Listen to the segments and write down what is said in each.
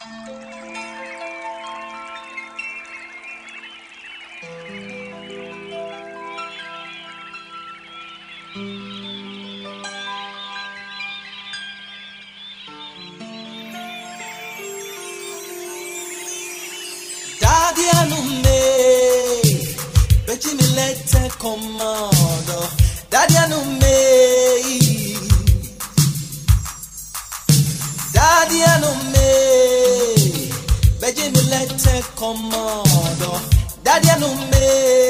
Daddy and me, bet come on. modo, Daria no me.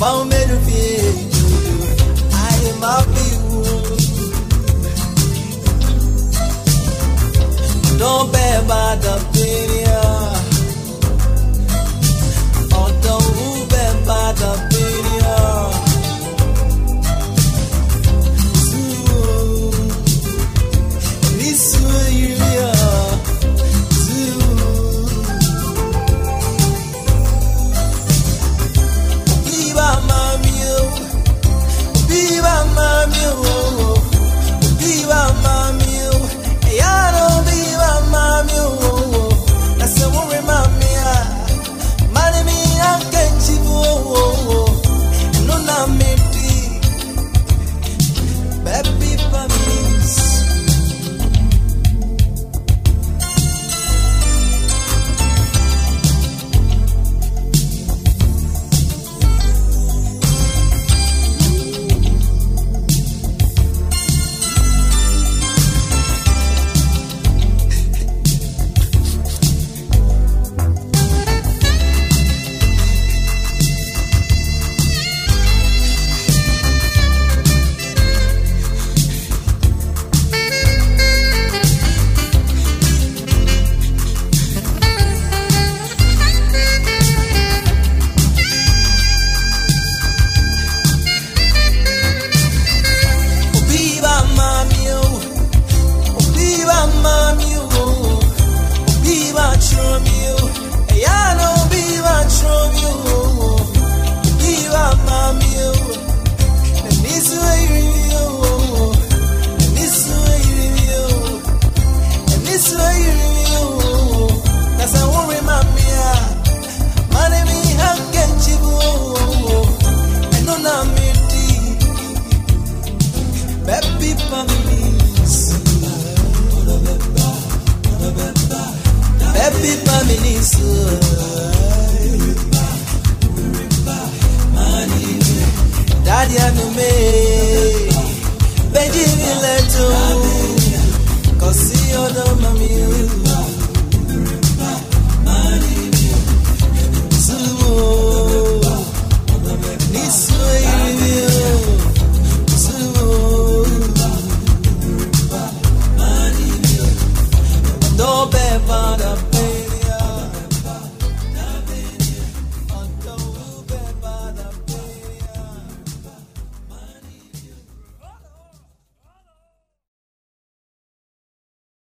Palmeiro verde, a mabiu. Don't be bad,